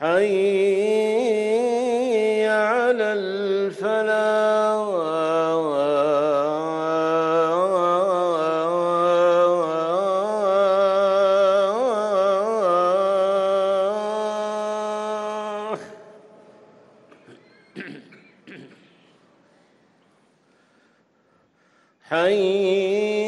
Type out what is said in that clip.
حي على الفلاح. حي